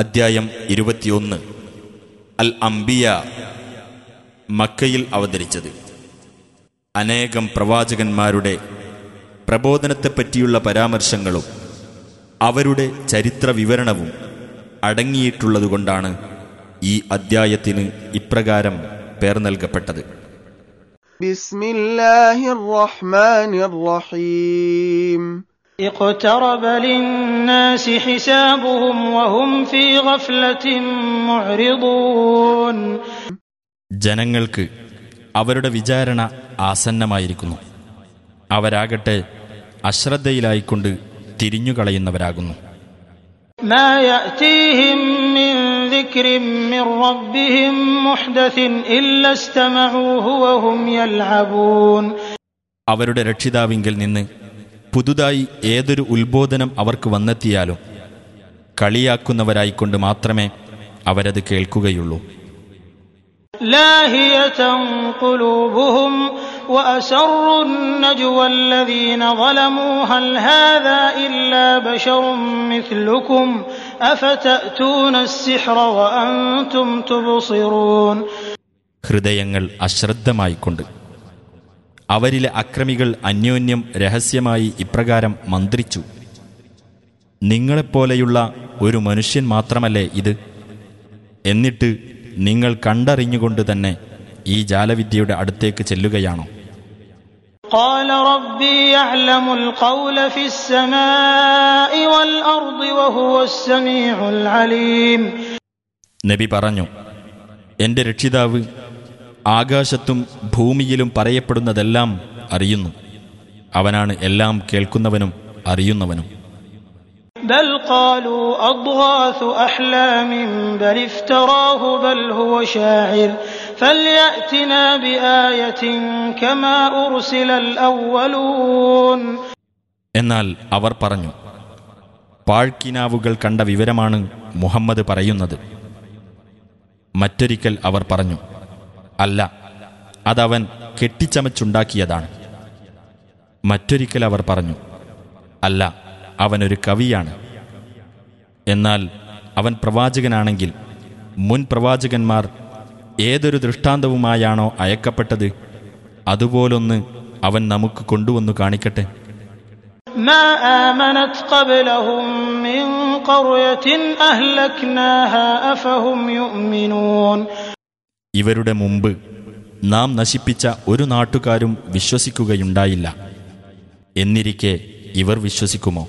അദ്ധ്യായം ഇരുപത്തിയൊന്ന്. അൽ അംബിയ മക്കയിൽ അവതരിച്ചത്. അനേകം പ്രവാചകന്മാരുടെ പ്രബോധനത്തെപ്പറ്റിയുള്ള പരാമർശങ്ങളും അവരുടെ ചരിത്ര വിവരണവും അടങ്ങിയിട്ടുള്ളതുകൊണ്ടാണ് ഈ അദ്ധ്യായത്തിന് ഇപ്രകാരം പേർ നൽകപ്പെട്ടത്. ബിസ്മില്ലാഹിർ റഹ്മാനിർ റഹീം. اقترب للناس حسابهم وهم في غفلة معرضون ജനങ്ങൾക്ക് അവരുടെ വിചാരണ ആസന്നമായിരിക്കുന്നു അവരാകട്ടെ അശ്രദ്ധയിലായിക്കൊണ്ട് തിരിഞ്ഞുകളയുന്നവരാകുന്നു ما يأتيهم من ذكر من ربهم محدث إلا استمعوه وهم يلعبون അവരുടെ രക്ഷിതാവിങ്കിൽ നിന്ന് പുതുതായി ഏതൊരു ഉത്ബോധനം അവർക്ക് വന്നെത്തിയാലും കളിയാക്കുന്നവരായിക്കൊണ്ട് മാത്രമേ അവരത് കേൾക്കുകയുള്ളൂ. ഹൃദയങ്ങൾ അശ്രദ്ധമായിക്കൊണ്ട് അവരിലെ അക്രമികൾ അന്യോന്യം രഹസ്യമായി ഇപ്രകാരം മന്ത്രിച്ചു നിങ്ങളെപ്പോലെയുള്ള ഒരു മനുഷ്യൻ മാത്രമല്ലേ ഇത് എന്നിട്ട് നിങ്ങൾ കണ്ടറിഞ്ഞുകൊണ്ട് തന്നെ ഈ ജാലവിദ്യയുടെ അടുത്തേക്ക് ചെല്ലുകയാണോ قال ربي يعلم القول في السماء والأرض وهو السميع العليم നബി പറഞ്ഞു എന്റെ രക്ഷിതാവ് ആകാശത്തും ഭൂമിയിലും പറയപ്പെടുന്നതെല്ലാം അറിയുന്നു. അവനാണ് എല്ലാം കേൾക്കുന്നവനും അറിയുന്നവനും. എന്നാൽ അവർ പറഞ്ഞു പാഴ്കിനാവുകൾ കണ്ട വിവരമാണ് മുഹമ്മദ് പറയുന്നത്. മറ്റൊരിക്കൽ അവർ പറഞ്ഞു അല്ല അതവൻ കെട്ടിച്ചമച്ചുണ്ടാക്കിയതാണ്. മറ്റൊരിക്കൽ അവർ പറഞ്ഞു അല്ല അവനൊരു കവിയാണ്. എന്നാൽ അവൻ പ്രവാചകനാണെങ്കിൽ മുൻ പ്രവാചകന്മാർ ഏതൊരു ദൃഷ്ടാന്തവുമായാണോ അയക്കപ്പെട്ടത് അതുപോലൊന്ന് അവൻ നമുക്ക് കൊണ്ടുവന്നു കാണിക്കട്ടെ. ഇവരുടെ മുമ്പ് നാം നശിപ്പിച്ച ഒരു നാട്ടുകാരും വിശ്വസിക്കുകയുണ്ടായില്ല. എന്നിരിക്കെ ഇവർ വിശ്വസിക്കുമോ?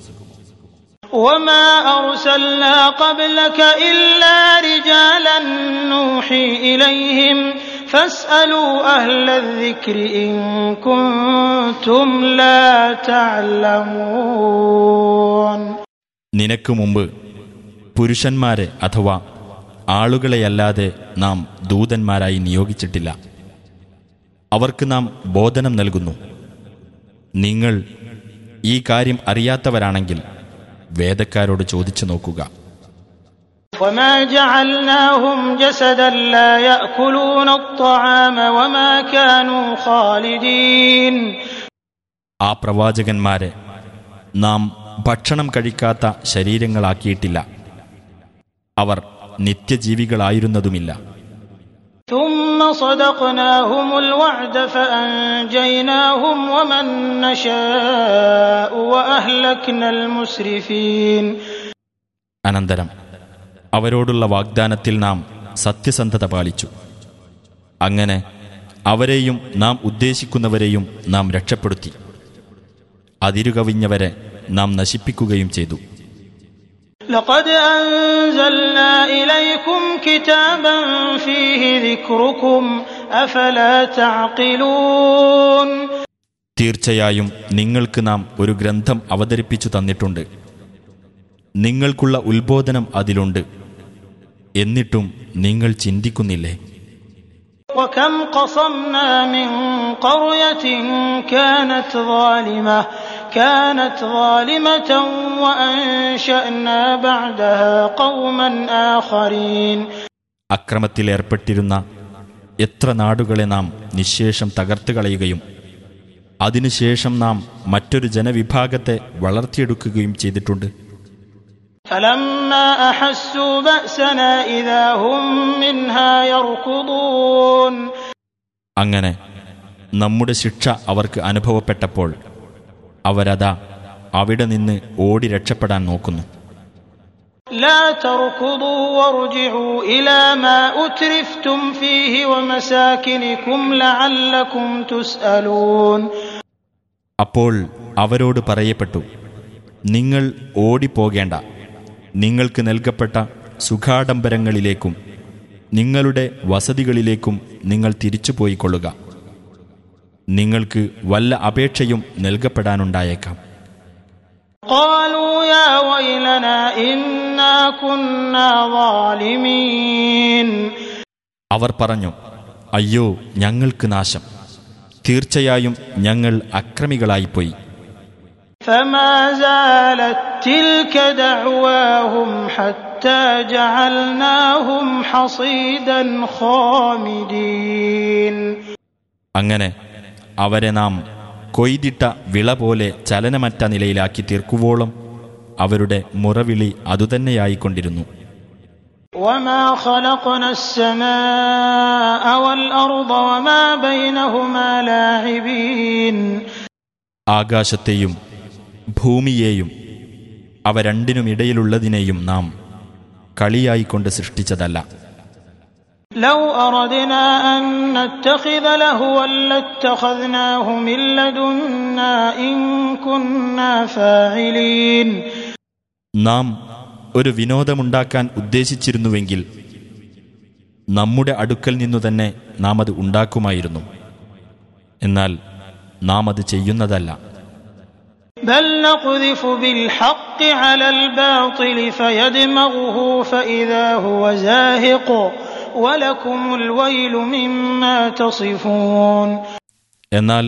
നിനക്കു മുമ്പ് പുരുഷന്മാരെ അഥവാ ആളുകളെയല്ലാതെ നാം ദൂതന്മാരായി നിയോഗിച്ചിട്ടില്ല. അവർക്ക് നാം ബോധനം നൽകുന്നു. നിങ്ങൾ ഈ കാര്യം അറിയാത്തവരാണെങ്കിൽ വേദക്കാരോട് ചോദിച്ചു നോക്കുക. ആ പ്രവാചകന്മാരെ നാം ഭക്ഷണം കഴിക്കാത്ത ശരീരങ്ങളാക്കിയിട്ടില്ല. അവർ നിത്യജീവികളായിരുന്നതുമില്ല ثم صدقناهم الوعد فأنجيناهم ومن نشاء وأهلكنا المسرفين അനന്തരം അവരോടുള്ള വാഗ്ദാനത്തിൽ നാം സത്യസന്ധത പാലിച്ചു അങ്ങനെ അവരെയും നാം ഉദ്ദേശിക്കുന്നവരെയും നാം രക്ഷപ്പെടുത്തി അതിരുകവിഞ്ഞവരെ നാം നശിപ്പിക്കുകയും ചെയ്തു لقد أنزلنا إليكم كتابا فيه ذكركم أفلا تعقلون തീർച്ചയായും നിങ്ങൾക്ക് നാം ഒരു ഗ്രന്ഥം അവതരിപ്പിച്ചു തന്നിട്ടുണ്ട് നിങ്ങൾക്കുള്ള ഉത്ബോധനം അതിലുണ്ട് എന്നിട്ടും നിങ്ങൾ ചിന്തിക്കുന്നില്ലേ وكم قصمنا من قرية كانت ظالمة كانت ظالمة وأنشأنا بعدها قوما آخرين അക്രമത്തിലേർപ്പെട്ടിരുന്ന എത്ര നാടുകളെ നാം നിശേഷം തകർത്തു കളയുകയും അതിനുശേഷം നാം മറ്റൊരു ജനവിഭാഗത്തെ വളർത്തിയെടുക്കുകയും ചെയ്തിട്ടുണ്ട് فلما أحسوا بأسنا إذا هم منها يركضون അങ്ങനെ നമ്മുടെ ശിക്ഷ അവർക്ക് അനുഭവപ്പെട്ടപ്പോൾ അവരതാ അവിടെ നിന്ന് ഓടി രക്ഷപ്പെടാൻ നോക്കുന്നു. അപ്പോൾ അവരോട് പറയപ്പെട്ടു നിങ്ങൾ ഓടിപ്പോകേണ്ട. നിങ്ങൾക്ക് നൽകപ്പെട്ട സുഖാഡംബരങ്ങളിലേക്കും നിങ്ങളുടെ വസതികളിലേക്കും നിങ്ങൾ തിരിച്ചുപോയിക്കൊള്ളുക. നിങ്ങൾക്ക് വല്ല അപേക്ഷയും നൽകപ്പെടാനുണ്ടായേക്കാം قالوا يا ويلنا إنا كنا ظالمين അവർ പറഞ്ഞു അയ്യോ ഞങ്ങൾക്ക് നാശം തീർച്ചയായും ഞങ്ങൾ അക്രമികളായിപ്പോയി فما زالت تلك دعواهم حتى جعلناهم حصيدا خامدين അങ്ങനെ അവരെ നാം കൊയ്തിട്ട വിള പോലെ ചലനമറ്റ നിലയിലാക്കി തീർക്കുവോളം അവരുടെ മുറവിളി അതുതന്നെയായിക്കൊണ്ടിരുന്നു. ആകാശത്തെയും ഭൂമിയെയും അവ രണ്ടിനുമിടയിലുള്ളതിനെയും നാം കളിയായിക്കൊണ്ട് സൃഷ്ടിച്ചതല്ല. لو أردنا أن نتخذ لهوا لاتخذناه من لدنا إن كنا فاعلين നാം ഒരു വിനോദമുണ്ടാക്കാൻ ഉദ്ദേശിച്ചിരുന്നുവെങ്കിൽ നമ്മുടെ അടുക്കൽ നിന്നു തന്നെ നാം അത് ഉണ്ടാക്കുമായിരുന്നു എന്നാൽ നാം അത് ചെയ്യുന്നതല്ല بل نقذف بالحق على الباطل فيدمغه فإذا هو زاهق ولكم الويل مما تصفون എന്നാൽ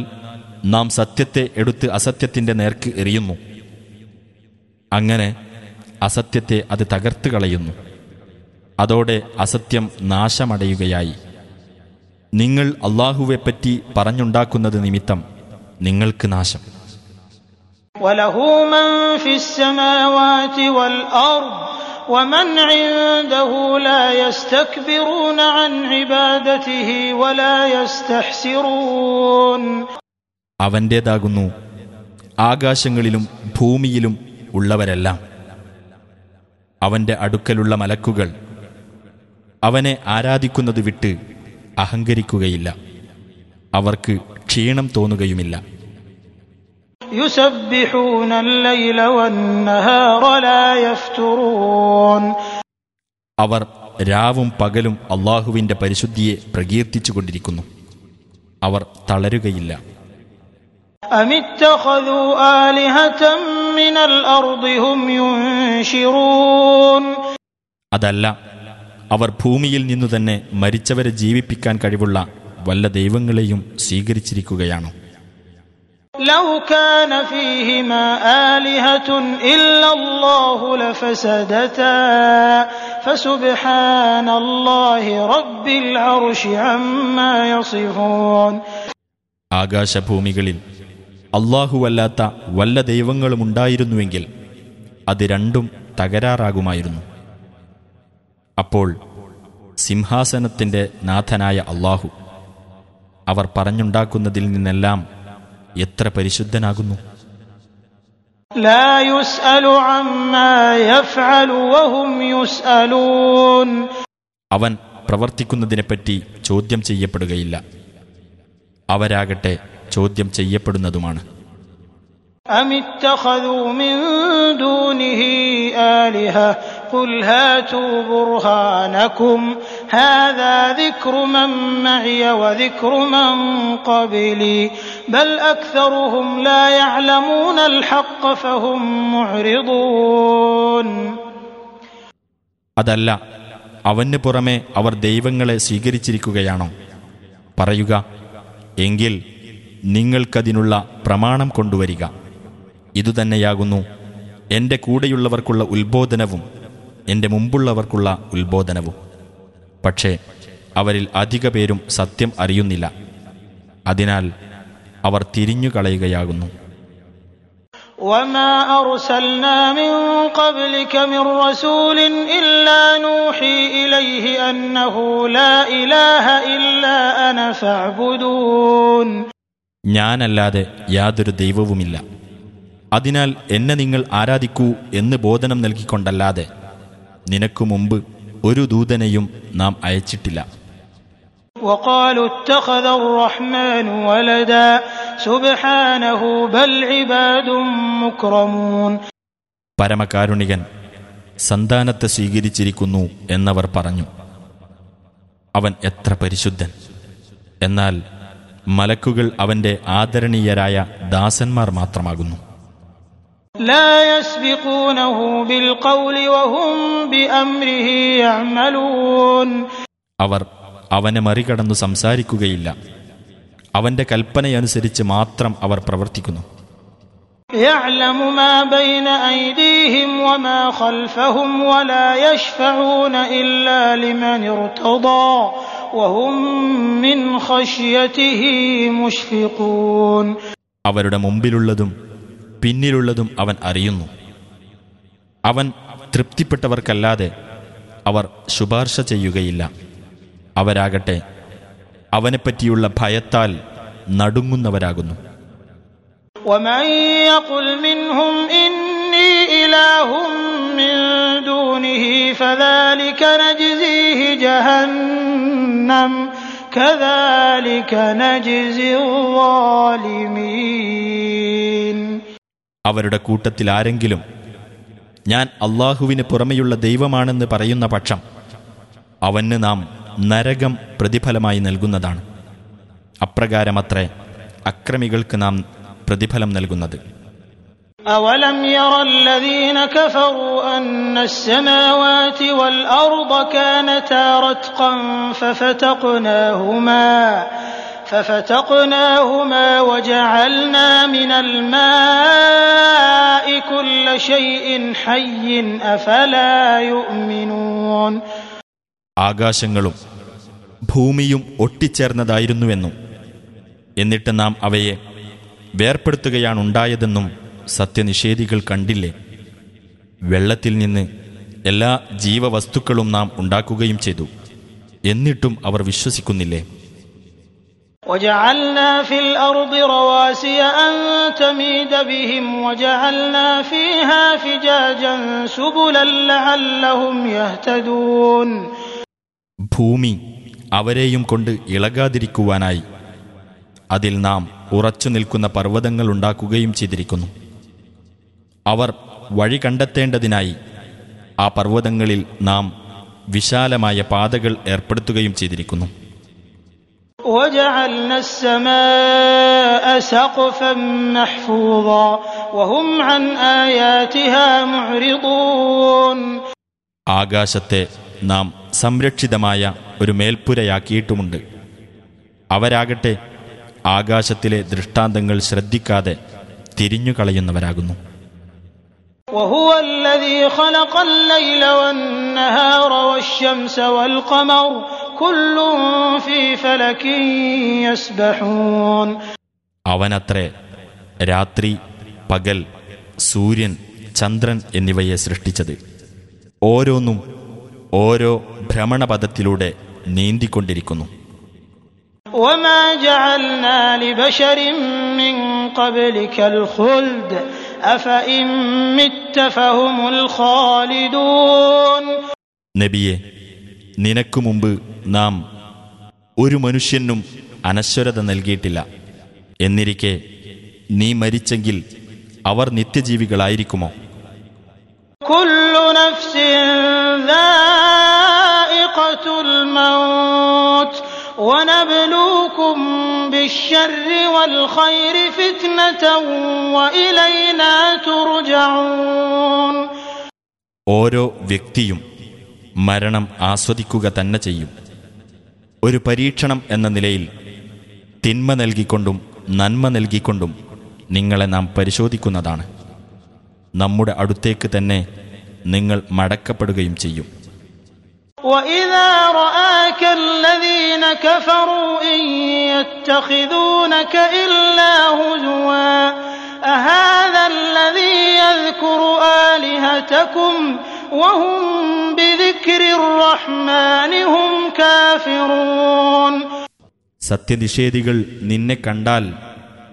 നാം സത്യത്തെ എടുത്ത് അസത്യത്തിന്റെ നേർക്ക് എറിയുന്നു അങ്ങനെ അസത്യത്തെ അത് തകർത്ത് കളയുന്നു അതോടെ അസത്യം നാശമടയുകയായി നിങ്ങൾ അള്ളാഹുവെപ്പറ്റി പറഞ്ഞുണ്ടാക്കുന്നത് നിമിത്തം നിങ്ങൾക്ക് നാശം وله من في السماوات والأرض ومن عنده لا يستكبرون عن عبادته ولا يستحسرون അവൻ്റേതാകുന്നു ആകാശങ്ങളിലും ഭൂമിയിലും ഉള്ളവരെല്ലാം അവന്റെ അടുക്കലുള്ള മലക്കുകൾ അവനെ ആരാധിക്കുന്നത് വിട്ട് അഹങ്കരിക്കുകയില്ല അവർക്ക് ക്ഷീണം തോന്നുകയുമില്ല അവർ രാവും പകലും അള്ളാഹുവിന്റെ പരിശുദ്ധിയെ പ്രകീർത്തിച്ചുകൊണ്ടിരിക്കുന്നു. അവർ തളരുകയില്ല. അതല്ല അവർ ഭൂമിയിൽ നിന്നു തന്നെ മരിച്ചവരെ ജീവിപ്പിക്കാൻ കഴിവുള്ള വല്ല ദൈവങ്ങളെയും സ്വീകരിച്ചിരിക്കുകയാണോ? لو كان فيهما آلهة إلا الله لفسدتا فسبحان الله رب العرش عما يصفون ആകാശഭൂമികളിൽ അള്ളാഹുവല്ലാത്ത വല്ല ദൈവങ്ങളും ഉണ്ടായിരുന്നുവെങ്കിൽ അത് രണ്ടും തകരാറാകുമായിരുന്നു അപ്പോൾ സിംഹാസനത്തിന്റെ നാഥനായ അള്ളാഹു അവർ പറഞ്ഞുണ്ടാക്കുന്നതിൽ നിന്നെല്ലാം എത്ര പരിശുദ്ധനാകുന്നു لا يسأل عما يفعل وهم يسألون അവൻ പ്രവർത്തിക്കുന്നതിനെപ്പറ്റി ചോദ്യം ചെയ്യപ്പെടുകയില്ല അവരാകട്ടെ ചോദ്യം ചെയ്യപ്പെടുന്നതുമാണ് أم اتخذوا من دونه آلهة قل هاتوا برهانكم هذا ذكر من معي وذكر من قبلي بل أكثرهم لا يعلمون الحق فهم معرضون അതല്ല അവന് പുറമെ അവർ ദൈവങ്ങളെ സ്വീകരിച്ചിരിക്കുകയാണോ പറയുക എങ്കിൽ നിങ്ങൾക്കതിനുള്ള പ്രമാണം കൊണ്ടുവരിക ഇതുതന്നെയാകുന്നു എൻ്റെ കൂടെയുള്ളവർക്കുള്ള ഉത്ബോധനവും എൻ്റെ മുമ്പുള്ളവർക്കുള്ള ഉത്ബോധനവും പക്ഷേ അവരിൽ അധിക പേരും സത്യം അറിയുന്നില്ല അതിനാൽ അവർ തിരിഞ്ഞു കളയുകയാകുന്നു وما أرسلنا من قبلك من رسول إلا نوحي إليه أنه لا إله إلا أنا فاعبدون ഞാനല്ലാതെ യാതൊരു ദൈവവുമില്ല അതിനാൽ എന്നെ നിങ്ങൾ ആരാധിക്കൂ എന്ന് ബോധനം നൽകിക്കൊണ്ടല്ലാതെ നിനക്കു മുമ്പ് ഒരു ദൂതനെയും നാം അയച്ചിട്ടില്ല وقالوا اتخذ الرحمن ولدا سبحانه بل عباد مكرمون പരമകാരുണികൻ സന്താനത്തെ സ്വീകരിച്ചിരിക്കുന്നു എന്നവർ പറഞ്ഞു അവൻ എത്ര പരിശുദ്ധൻ എന്നാൽ മലക്കുകൾ അവന്റെ ആദരണീയരായ ദാസന്മാർ മാത്രമാകുന്നു لا يسبقونه بالقول وهم بأمره يعملون അവർ അവനെ മറികടന്നു സംസാരിക്കുകയില്ല അവന്റെ കൽപ്പനയനുസരിച്ച് മാത്രം അവർ പ്രവർത്തിക്കുന്നു يعلم ما بين أيديهم وما خلفهم ولا يشفعون إلا لمن ارتضى وهم من خشيته مشفقون അവരുടെ മുമ്പിലുള്ളതും പിന്നിലുള്ളതും അവൻ അറിയുന്നു അവൻ തൃപ്തിപ്പെട്ടവർക്കല്ലാതെ അവർ ശുപാർശ ചെയ്യുകയില്ല അവരാകട്ടെ അവനെപ്പറ്റിയുള്ള ഭയത്താൽ നടുങ്ങുന്നവരാകുന്നു ومن يقل منهم إني إله من دونه فذلك نجزيه جهنم كذلك نجزي الظالمين അവരുടെ കൂട്ടത്തിൽ ആരെങ്കിലും ഞാൻ അള്ളാഹുവിന് പുറമെയുള്ള ദൈവമാണെന്ന് പറയുന്ന പക്ഷം അവന് നാം നരകം പ്രതിഫലമായി നൽകുന്നതാണ് അപ്രകാരമത്രേ അക്രമികൾക്ക് നാം പ്രതിഫലം നൽകുന്നത് أولم ير الذين كفروا أن السماوات والأرض كانتا رتقا ففتقناهما ففتقناهما وجعلنا من الماء كل شيء حي أفلا يؤمنون ആകാശങ്ങളും ഭൂമിയും ഒട്ടിച്ചേർന്നതായിരുന്നുവെന്നും എന്നിട്ട് നാം അവയെ വേർപ്പെടുത്തുകയാണുണ്ടായതെന്നും സത്യനിഷേധികൾ കണ്ടില്ലേ വെള്ളത്തിൽ നിന്ന് എല്ലാ ജീവവസ്തുക്കളും നാം ഉണ്ടാക്കുകയും ചെയ്തു എന്നിട്ടും അവർ വിശ്വസിക്കുന്നില്ലേ وجعلنا في الأرض رواسي أن تميد بهم وجعلنا فيها فجاجا سبلا لعلهم يهتدون ഭൂമി അവരെയും കൊണ്ട് ഇളകാതിരിക്കുവാനായി അതിൽ നാം ഉറച്ചു നിൽക്കുന്ന പർവ്വതങ്ങൾ ഉണ്ടാക്കുകയും ചെയ്തിരിക്കുന്നു അവർ വഴി കണ്ടെത്തേണ്ടതിനായി ആ പർവ്വതങ്ങളിൽ നാം വിശാലമായ പാതകൾ ഏർപ്പെടുത്തുകയും ചെയ്തിരിക്കുന്നു وجعلنا السماء سقفا محفوظا وهم عن آياتها معرضون ആകാശത്തെ നാം സംരക്ഷിതമായ ഒരു മേൽപ്പുരയാക്കിയിട്ടുമുണ്ട് അവരാകട്ടെ ആകാശത്തിലെ ദൃഷ്ടാന്തങ്ങൾ ശ്രദ്ധിക്കാതെ തിരിഞ്ഞുകളയുന്നവരാകുന്നു وهو الذي خلق الليل والنهار والشمس والقمر كل في فلك يسبحون അവനത്രേ രാത്രി പകൽ സൂര്യൻ ചന്ദ്രൻ എന്നിവയെ സൃഷ്ടിച്ചത് ഓരോന്നും ഓരോ ഭ്രമണപഥത്തിലൂടെ നീന്തിക്കൊണ്ടിരിക്കുന്നു وما جعلنا لبشر من قبلك الخلد أفإن مت فهم الخالدون നബിയെ നിനക്കു മുമ്പ് നാം ഒരു മനുഷ്യനും അനശ്വരത നൽകിയിട്ടില്ല എന്നിരിക്കെ നീ മരിച്ചെങ്കിൽ അവർ നിത്യജീവികളായിരിക്കുമോ كل نفس ذائقة الموت ونبلوكم بالشر والخير فتنة وإلينا ترجعون ഓരോ വ്യക്തിയും മരണം ആസ്വദിക്കുക തന്നെ ചെയ്യും ഒരു പരീക്ഷണം എന്ന നിലയിൽ തിന്മ നൽകിക്കൊണ്ടും നന്മ നൽകിക്കൊണ്ടും നിങ്ങളെ നാം പരിശോധിക്കുന്നതാണ്. നമ്മുടെ അടുത്തേക്ക് തന്നെ നിങ്ങൾ മടക്കപ്പെടുകയും ചെയ്യും. അഹാദല്ലദീ യസ്കുറു ആലിഹതകും സത്യനിഷേധികൾ നിന്നെ കണ്ടാൽ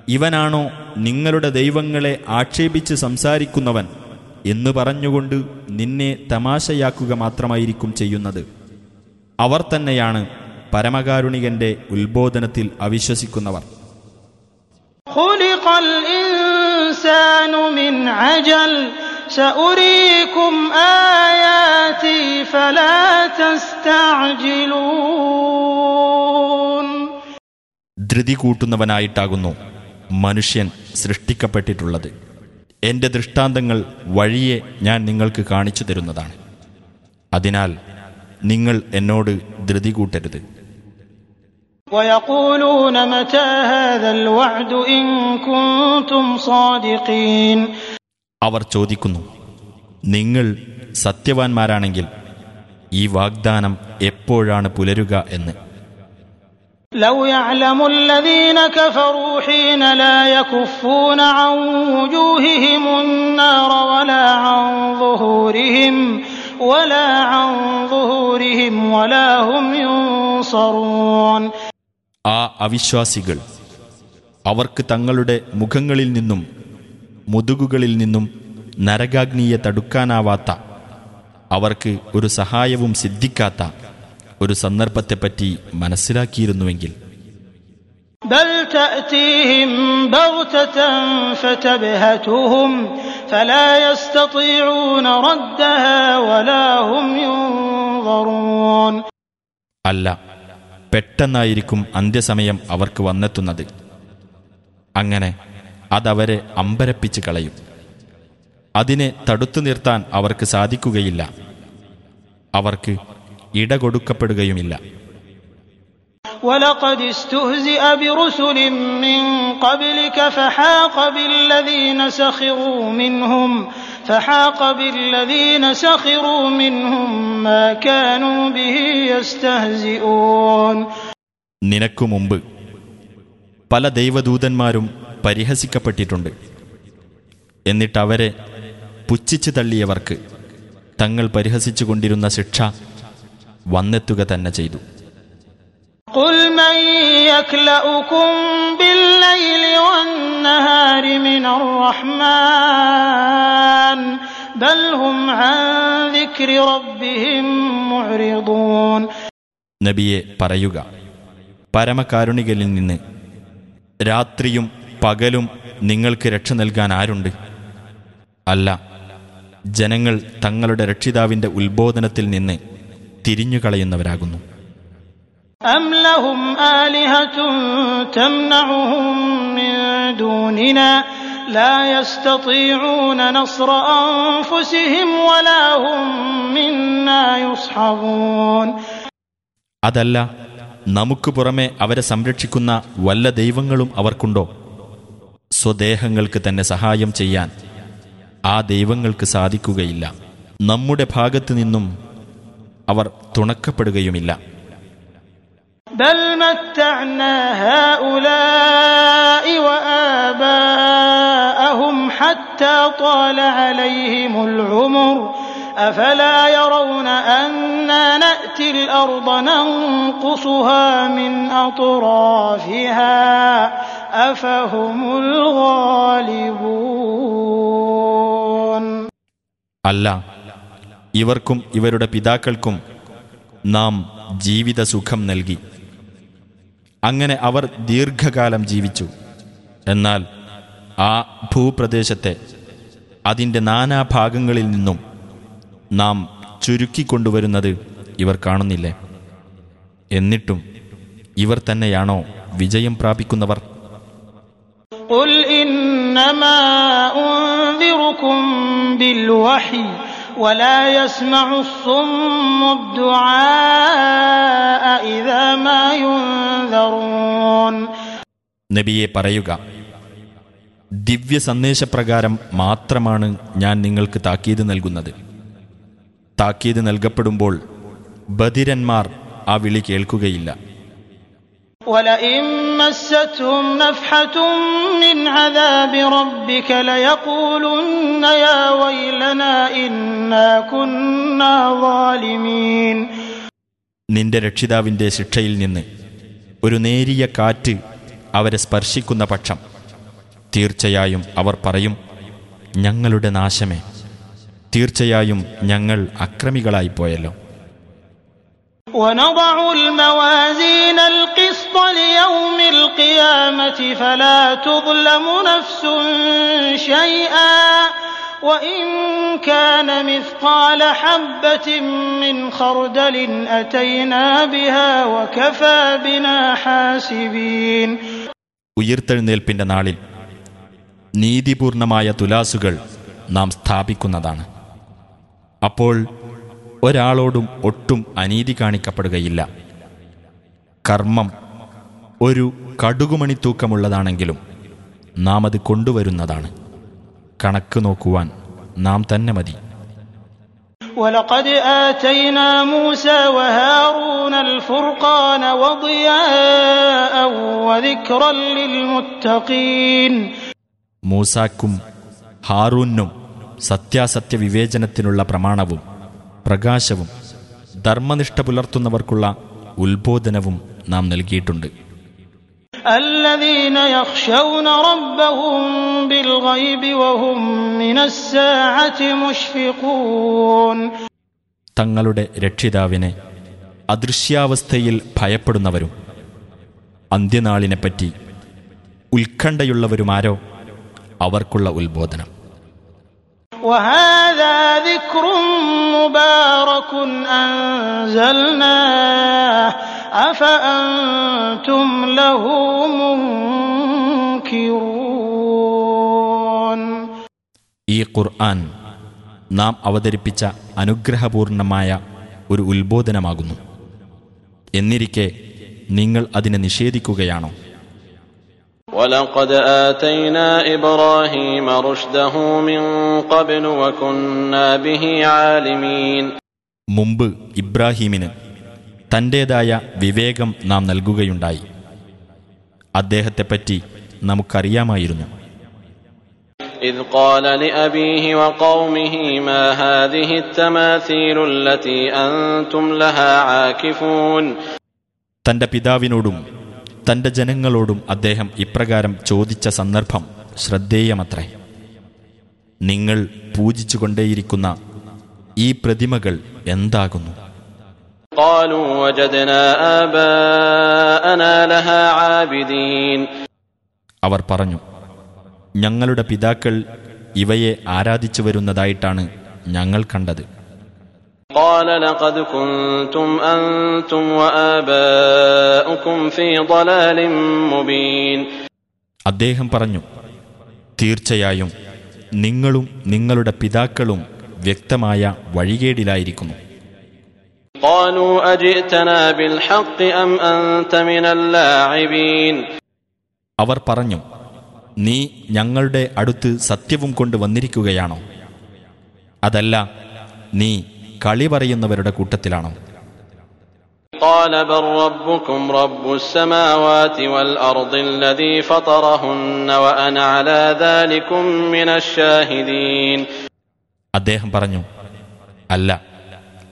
ഇവനാണോ നിങ്ങളുടെ ദൈവങ്ങളെ ആക്ഷേപിച്ച് സംസാരിക്കുന്നവൻ എന്ന് പറഞ്ഞുകൊണ്ട് നിന്നെ തമാശയാക്കുക മാത്രമായിരിക്കും ചെയ്യുന്നത്. അവർ തന്നെയാണ് പരമകാരുണികന്റെ ഉത്ബോധനത്തിൽ അവിശ്വസിക്കുന്നവർ. ഖുലിഖൽ ഇൻസാനു മിൻ അജൽ سأريكم آياتي فلا تستعجلون ധൃതി കൂട്ടുന്നവനായിട്ടാകുന്നു മനുഷ്യൻ സൃഷ്ടിക്കപ്പെട്ടിട്ടുള്ളത് എന്റെ ദൃഷ്ടാന്തങ്ങൾ വഴിയെ ഞാൻ നിങ്ങൾക്ക് കാണിച്ചു തരുന്നതാണ് അതിനാൽ നിങ്ങൾ എന്നോട് ധൃതി കൂട്ടരുത് ويقولون متى هذا الوعد إن كنتم صادقين അവർ ചോദിക്കുന്നു നിങ്ങൾ സത്യവാൻമാരാണെങ്കിൽ ഈ വാഗ്ദാനം എപ്പോഴാണ് പുലരുക എന്ന് لو يعلم الذين كفروا حين لا يكفون عن وجوههم النار ولا عن ظهورهم ولا عن ظهورهم ولا هم ينصرون ആ അവിശ്വാസികൾ അവർക്ക് തങ്ങളുടെ മുഖങ്ങളിൽ നിന്നും മുതുകുകളിൽ നിന്നും നരകാഗ്നിയെ തടുക്കാനാവാത്ത അവർക്ക് ഒരു സഹായവും സിദ്ധിക്കാത്ത ഒരു സന്ദർഭത്തെപ്പറ്റി മനസ്സിലാക്കിയിരുന്നുവെങ്കിൽ. അല്ല പെട്ടെന്നായിരിക്കും അന്ത്യസമയം അവർക്ക് വന്നെത്തുന്നത്. അങ്ങനെ അതവരെ അമ്പരപ്പിച്ച് കളയും അതിനെ തടുത്തു നിർത്താൻ അവർക്ക് സാധിക്കുകയില്ല അവർക്ക് ഇടകൊടുക്കപ്പെടുകയുമില്ല ولقد استهزئ برسل من قبلك فحاق بالذين سخروا منهم فحاق بالذين سخروا منهم ما كانوا به يستهزئون നിനക്കു മുമ്പ് പല ദൈവദൂതന്മാരും പരിഹസിക്കപ്പെട്ടിട്ടുണ്ട് എന്നിട്ടവരെ പുച്ഛിച്ചു തള്ളിയവർക്ക് തങ്ങൾ പരിഹസിച്ചുകൊണ്ടിരുന്ന ശിക്ഷ വന്നെത്തുക തന്നെ ചെയ്തു قل من يكلأكم بالليل والنهار من الرحمن بل هم عن ذكر ربهم معرضون നബിയെ പറയുക പരമകാരുണികളിൽ നിന്ന് രാത്രിയും പകലും നിങ്ങൾക്ക് രക്ഷ നൽകാൻ ആരുണ്ട് അല്ല ജനങ്ങൾ തങ്ങളുടെ രക്ഷിതാവിന്റെ ഉത്ബോധനത്തിൽ നിന്ന് തിരിഞ്ഞുകളയുന്നവരാകുന്നു أم لهم آلهة تمنعهم من دوننا لا يستطيعون نصر أنفسهم ولا هم منا يصحبون അതല്ല നമുക്ക് പുറമെ അവരെ സംരക്ഷിക്കുന്ന വല്ല ദൈവങ്ങളും അവർക്കുണ്ടോ സ്വദേഹങ്ങൾക്ക് തന്നെ സഹായം ചെയ്യാൻ ആ ദൈവങ്ങൾക്ക് സാധിക്കുകയില്ല. നമ്മുടെ ഭാഗത്തു നിന്നും അവർ തുണക്കപ്പെടുകയുമില്ല. അല്ല ഇവർക്കും ഇവരുടെ പിതാക്കൾക്കും നാം ജീവിത സുഖം നൽകി. അങ്ങനെ അവർ ദീർഘകാലം ജീവിച്ചു. എന്നാൽ ആ ഭൂപ്രദേശത്തെ അതിന്റെ നാനാഭാഗങ്ങളിൽ നിന്നും നാം ചുരുക്കിക്കൊണ്ടുവരുന്നത് ഇവർ കാണുന്നില്ലേ? എന്നിട്ടും ഇവർ തന്നെയാണോ വിജയം പ്രാപിക്കുന്നവർ? قل إنما أنذركم بالوحي ولا يسمع الصم الدعاء إذا ما ينذرون നബിയെ പറയുക ദിവ്യ സന്ദേശപ്രകാരം മാത്രമാണ് ഞാൻ നിങ്ങൾക്ക് താക്കീത് നൽകുന്നത് താക്കീത് നൽകപ്പെടുമ്പോൾ ബധിരന്മാർ ആ വിളി കേൾക്കുകയില്ല ولئن مستهم نفحة من عذاب ربك ليقولن يا ويلنا إنا كنا ظالمين നിന്റെ രക്ഷിതാവിൻ്റെ ശിക്ഷയിൽ നിന്ന് ഒരു നേരിയ കാറ്റ് അവരെ സ്പർശിക്കുന്ന പക്ഷം തീർച്ചയായും അവർ പറയും ഞങ്ങളുടെ നാശമേ തീർച്ചയായും ഞങ്ങൾ അക്രമികളായിപ്പോയല്ലോ ونضع الموازين القسط ليوم القيامة فلا تظلم نفس شيئا وإن كان مثقال حبة من خردل أتينا بها وكفى بنا حاسبين ഉയിർത്തെഴുന്നേൽപ്പിന്റെ നാളിൽ നീതിപൂർണമായ തുലാസുകൾ നാം സ്ഥാപിക്കുന്നതാണ് അപ്പോൾ ഒരാളോടും ഒട്ടും അനീതി കാണിക്കപ്പെടുകയില്ല കർമ്മം ഒരു കടുകുമണി തൂക്കമുള്ളതാണെങ്കിലും നാം അത് കൊണ്ടുവരുന്നതാണ് കണക്ക് നോക്കുവാൻ നാം തന്നെ മതി ولقد آتينا موسى وهارون الفرقان وضياء وذكرا للمتقين മൂസാക്കും ഹാറൂനും സത്യാസത്യ വിവേചനത്തിനുള്ള പ്രമാണവും പ്രകാശവും ധർമ്മനിഷ്ഠ പുലർത്തുന്നവർക്കുള്ള ഉത്ബോധനവും നാം നൽകിയിട്ടുണ്ട് الذين يخشون ربهم بالغيب وهم من الساعة مشفقون തങ്ങളുടെ രക്ഷിതാവിനെ അദൃശ്യാവസ്ഥയിൽ ഭയപ്പെടുന്നവരും അന്ത്യനാളിനെപ്പറ്റി ഉത്കണ്ഠയുള്ളവരുമാരോ അവർക്കുള്ള ഉത്ബോധനം وهذا ذكر مبارك أنزلناه أفأنتم له منكرون ഈ ഖുർആൻ നാം അവതരിപ്പിച്ച അനുഗ്രഹപൂർണമായ ഒരു ഉത്ബോധനമാകുന്നു എന്നിരിക്കെ നിങ്ങൾ അതിനെ നിഷേധിക്കുകയാണോ ولقد آتينا إبراهيم رشده من قبل وكنا به عالمين മുമ്പ് ഇബ്രാഹീമിന് തൻ്റേതായ വിവേകം നാം നൽകുകയുണ്ടായി അദ്ദേഹത്തെപ്പറ്റി നമുക്കറിയാമായിരുന്നു إذ قال لأبيه وقومه ما هذه التماثيل التي أنتم لها عاكفون തന്റെ പിതാവിനോടും തന്റെ ജനങ്ങളോടും അദ്ദേഹം ഇപ്രകാരം ചോദിച്ച സന്ദർഭം ശ്രദ്ധേയമത്രേ. നിങ്ങൾ പൂജിച്ചുകൊണ്ടേയിരിക്കുന്ന ഈ പ്രതിമകൾ എന്താകുന്നു? അവർ പറഞ്ഞു ഞങ്ങളുടെ പിതാക്കൾ ഇവയെ ആരാധിച്ചു വരുന്നതായിട്ടാണ് ഞങ്ങൾ കണ്ടത്. قال لقد كنتم أنتم وآباؤكم في ضلال مبين അദ്ദേഹം പറഞ്ഞു തീർച്ചയായും നിങ്ങളും നിങ്ങളുടെ പിതാക്കളും വ്യക്തമായ വഴികേടിലായിരിക്കുന്നു قالوا أجئتنا بالحق أم أنت من اللاعبين അവർ പറഞ്ഞു നീ ഞങ്ങളുടെ അടുത്ത് സത്യവും കൊണ്ട് വന്നിരിക്കുകയാണോ അതല്ല നീ കളി പറയുന്നവരുടെ കൂട്ടത്തിലാണോ قال بل ربكم رب السماوات والأرض الذي فطرهن وأنا على ذلكم من الشاهدين അദ്ദേഹം പറഞ്ഞു അല്ല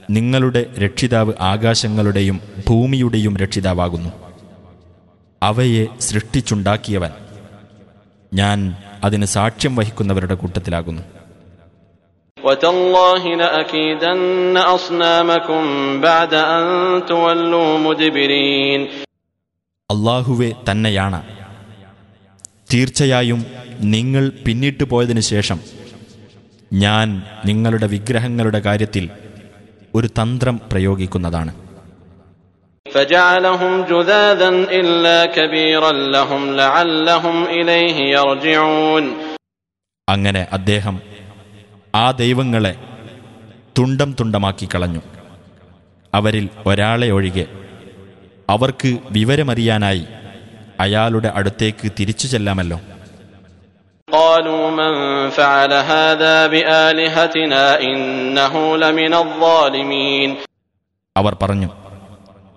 നിങ്ങളുടെ രക്ഷിതാവ് ആകാശങ്ങളുടെയും ഭൂമിയുടെയും രക്ഷിതാവാകുന്നു അവയെ സൃഷ്ടിച്ചുണ്ടാക്കിയവൻ ഞാൻ അതിന് സാക്ഷ്യം വഹിക്കുന്നവരുടെ കൂട്ടത്തിലാകുന്നു وتالله لأكيدن أصنامكم بعد أن تولوا مدبرين അള്ളാഹുവെ തന്നെയാണ് തീർച്ചയായും നിങ്ങൾ പിന്നിട്ട് പോയതിനു ശേഷം ഞാൻ നിങ്ങളുടെ വിഗ്രഹങ്ങളുടെ കാര്യത്തിൽ ഒരു തന്ത്രം പ്രയോഗിക്കുന്നതാണ് فجعلهم جذاذا إلا كبيرا لهم لعلهم إليه يرجعون അങ്ങനെ അദ്ദേഹം ആ ദൈവങ്ങളെ തുണ്ടം തുണ്ടമാക്കി കളഞ്ഞു. അവരിൽ ഒരാളെ ഒഴികെ അവർക്ക് വിവരമറിയാനായി അയാളുടെ അടുത്തേക്ക് തിരിച്ചു ചെല്ലാമല്ലോ. അവർ പറഞ്ഞു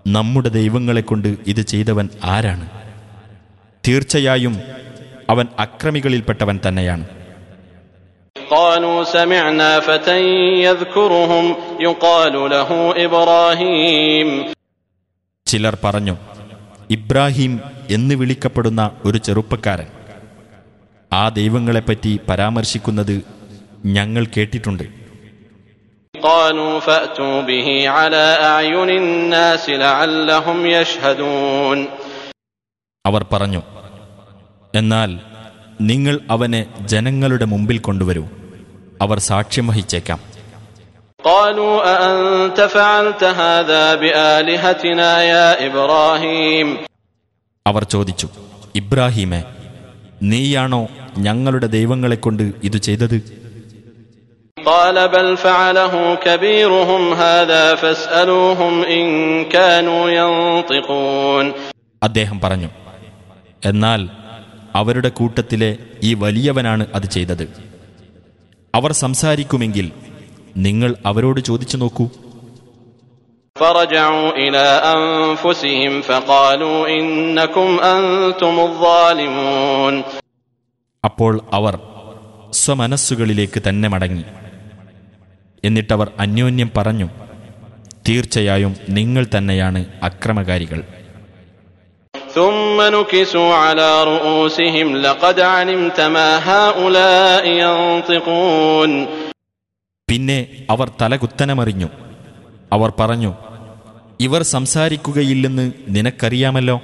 നമ്മുടെ ദൈവങ്ങളെ കൊണ്ട് ഇത് ചെയ്തവൻ ആരാണ്? തീർച്ചയായും അവൻ അക്രമികളിൽപ്പെട്ടവൻ തന്നെയാണ്. قالوا سمعنا فتى يذكرهم يقال له إبراهيم ചിലർ പറഞ്ഞു ഇബ്രാഹിം എന്ന് വിളിക്കപ്പെടുന്ന ഒരു ചെറുപ്പക്കാരൻ ആ ദൈവങ്ങളെപ്പറ്റി പരാമർശിക്കുന്നത് ഞങ്ങൾ കേട്ടിട്ടുണ്ട് قالوا فأتوا به على أعين الناس لعلهم يشهدون അവർ പറഞ്ഞു എന്നാൽ നിങ്ങൾ അവനെ ജനങ്ങളുടെ മുമ്പിൽ കൊണ്ടുവരൂ അവർ സാക്ഷ്യം വഹിച്ചേക്കാം قالوا أأنت فعلت هذا بآلهتنا يا إبراهيم അവർ ചോദിച്ചു ഇബ്രാഹീമെ നീയാണോ ഞങ്ങളുടെ ദൈവങ്ങളെക്കൊണ്ട് ഇത് ചെയ്തത് قال بل فعله كبيرهم هذا فاسألوهم إن كانوا ينطقون അദ്ദേഹം പറഞ്ഞു എന്നാൽ അവരുടെ കൂട്ടത്തിലെ ഈ വലിയവനാണ് അത് ചെയ്തത് അവർ സംസാരിക്കുമെങ്കിൽ നിങ്ങൾ അവരോട് ചോദിച്ചു നോക്കൂ. അപ്പോൾ അവർ സ്വമനസ്സുകളിലേക്ക് തന്നെ മടങ്ങി. എന്നിട്ടവർ അന്യോന്യം പറഞ്ഞു തീർച്ചയായും നിങ്ങൾ തന്നെയാണ് അക്രമകാരികൾ. ثم نكسوا على رؤوسهم لقد علمت ما هؤلاء ينطقون പിന്നെ അവർ തലകുത്തനമറിഞ്ഞു അവർ പറഞ്ഞു ഇവർ സംസാരിക്കുകയില്ലെന്ന് നിനക്കറിയാമല്ലോ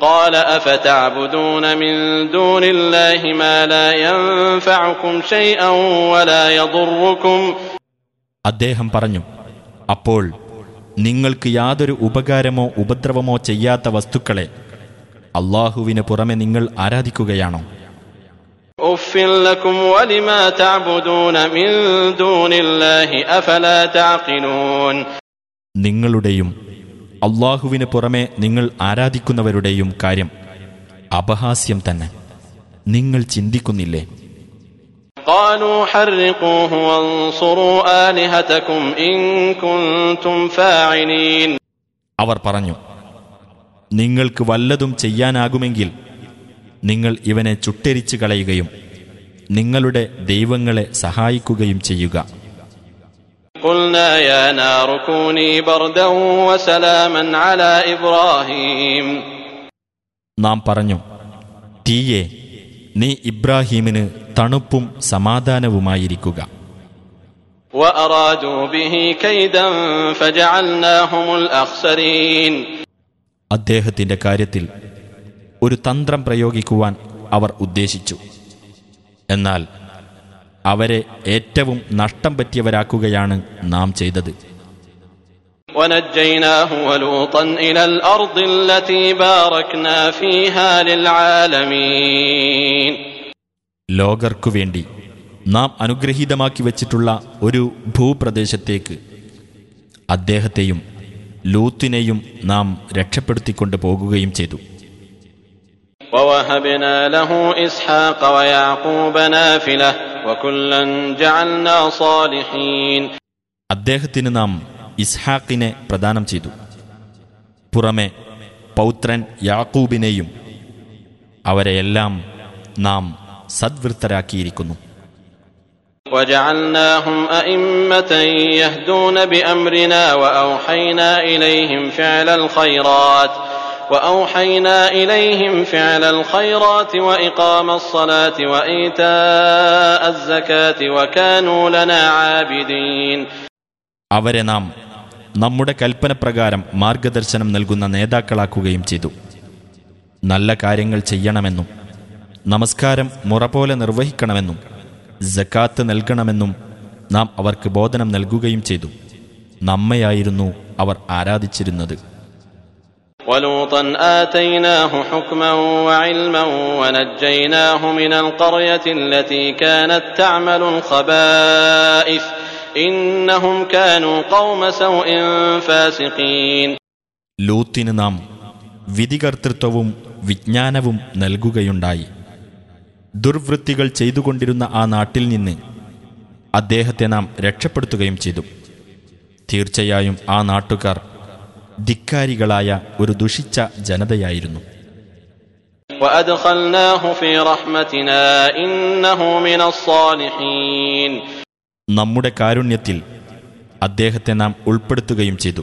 قال أفتعبدون من دون الله ما لا ينفعكم شيئا ولا يضركم അദ്ദേഹം പറഞ്ഞു അപ്പോൾ നിങ്ങൾക്ക് യാതൊരു ഉപകാരമോ ഉപദ്രവമോ ചെയ്യാത്ത വസ്തുക്കളെ അള്ളാഹുവിന് പുറമെ നിങ്ങൾ ആരാധിക്കുകയാണോ? നിങ്ങളുടെയും അള്ളാഹുവിന് പുറമെ നിങ്ങൾ ആരാധിക്കുന്നവരുടെയും കാര്യം അപഹാസ്യം തന്നെ. നിങ്ങൾ ചിന്തിക്കുന്നില്ലേ? قالوا حرقوه وانصروا آلهتكم إن كنتم فاعلين അവർ പറഞ്ഞു നിങ്ങൾക്ക് വല്ലതും ചെയ്യാനാകുമെങ്കിൽ നിങ്ങൾ ഇവനെ ചുട്ടെരിച്ചു കളയുകയും നിങ്ങളുടെ ദൈവങ്ങളെ സഹായിക്കുകയും ചെയ്യുക قلنا يا نار كوني بردا وسلاما على إبراهيم നാം പറഞ്ഞു തീയെ നീ ഇബ്രാഹീമിന് തണുപ്പും സമാധാനവുമായിരിക്കുക. അദ്ദേഹത്തിന്റെ കാര്യത്തിൽ ഒരു തന്ത്രം പ്രയോഗിക്കുവാൻ അവർ ഉദ്ദേശിച്ചു. എന്നാൽ അവരെ ഏറ്റവും നഷ്ടം പറ്റിയവരാക്കുകയാണ് നാം ചെയ്തത്. ونجيناه ولوطا إلى الأرض التي باركنا فيها للعالمين ലോകർക്കു വേണ്ടി നാം അനുഗ്രഹീതമാക്കി വച്ചിട്ടുള്ള ഒരു ഭൂപ്രദേശത്തേക്ക് അദ്ദേഹത്തെയും ലൂത്തിനെയും നാം രക്ഷപ്പെടുത്തിക്കൊണ്ട് പോകുകയും ചെയ്തു ووهبنا له إسحاق ويعقوب نافلة وكلا جعلنا صالحين അദ്ദേഹത്തിന് നാം ഇസ്ഹാക്കിനെ പ്രദാനം ചെയ്തു പുറമെ പൗത്രൻ യാക്കൂബിനെയും അവരെയെല്ലാം നാം സദ്വൃത്തരാക്കിയിരിക്കുന്നു وجعلناهم أئمة يهدون بأمرنا وأوحينا إليهم فعل الخيرات وأوحينا إليهم فعل الخيرات وإقام الصلاة وإيتاء الزكاة وكانوا لنا عابدين അവരെ നാം നമ്മുടെ കൽപ്പനപ്രകാരം മാർഗദർശനം നൽകുന്ന നേതാക്കളാക്കുകയും ചെയ്തു നല്ല കാര്യങ്ങൾ ചെയ്യണമെന്നും നമസ്കാരം മുറ പോലെ നിർവഹിക്കണമെന്നും ജക്കാത്ത് നൽകണമെന്നും നാം അവർക്ക് ബോധനം നൽകുകയും ചെയ്തു നമ്മയായിരുന്നു അവർ ആരാധിച്ചിരുന്നത് ولوطا آتيناه حكما وعلما ونجيناه من القرية التي كانت تعمل الخبائث إنهم كانوا قوم سوء فاسقين ലൂത്തിന് നാം വിധികർത്തൃത്വവും വിജ്ഞാനവും നൽകുകയുണ്ടായി ദുർവൃത്തികൾ ചെയ്തുകൊണ്ടിരുന്ന ആ നാട്ടിൽ നിന്ന് അദ്ദേഹത്തെ നാം രക്ഷപ്പെടുത്തുകയും ചെയ്തു തീർച്ചയായും ആ നാട്ടുകാർ ധിക്കാരികളായ ഒരു ദുഷിച്ച ജനതയായിരുന്നു وأدخلناه في رحمتنا إنه من الصالحين നമ്മുടെ കാരുണ്യത്തിൽ അദ്ദേഹത്തെ നാം ഉൾപ്പെടുത്തുകയും ചെയ്തു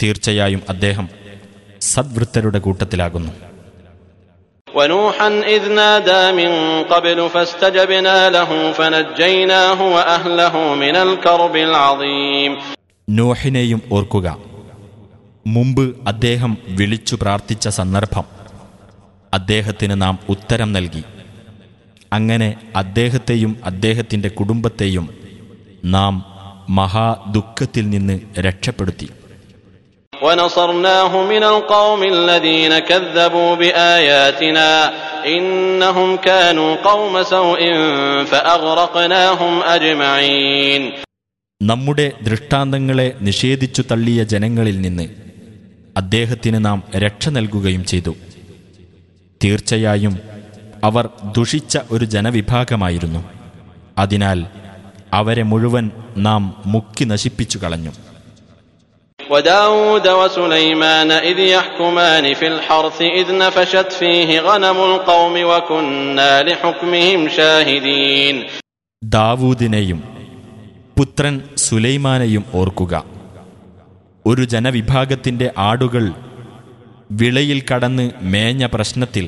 തീർച്ചയായും അദ്ദേഹം സദ്വൃത്തരുടെ കൂട്ടത്തിലാകുന്നു ونوحا إذ نادى من قبل فاستجبنا له فنجيناه وأهله من الكرب العظيم നോഹിനെയും ഓർക്കുക മുമ്പ് അദ്ദേഹം വിളിച്ചു പ്രാർത്ഥിച്ച സന്ദർഭം അദ്ദേഹത്തിന് നാം ഉത്തരം നൽകി അങ്ങനെ അദ്ദേഹത്തെയും അദ്ദേഹത്തിന്റെ കുടുംബത്തെയും നാം മഹാദുഃഖത്തിൽ നിന്ന് രക്ഷപ്പെടുത്തി. നമ്മുടെ ദൃഷ്ടാന്തങ്ങളെ നിഷേധിച്ചു തള്ളിയ ജനങ്ങളിൽ നിന്ന് അദ്ദേഹത്തിന് നാം രക്ഷ നൽകുകയും ചെയ്തു. തീർച്ചയായും അവർ ദുഷിച്ച ഒരു ജനവിഭാഗമായിരുന്നു അതിനാൽ അവരെ മുഴുവൻ നാം മുക്കി നശിപ്പിച്ചു കളഞ്ഞു وداود وسليمان إذ يحكمان في الحرث إذ نفشت فيه غنم القوم وكنا لحكمهم شاهدين ദാവൂദിനെയും പുത്രൻ സുലൈമാനെയും ഓർക്കുക ഒരു ജനവിഭാഗത്തിന്റെ ആടുകൾ വിളയിൽ കടന്ന് മേഞ്ഞ പ്രശ്നത്തിൽ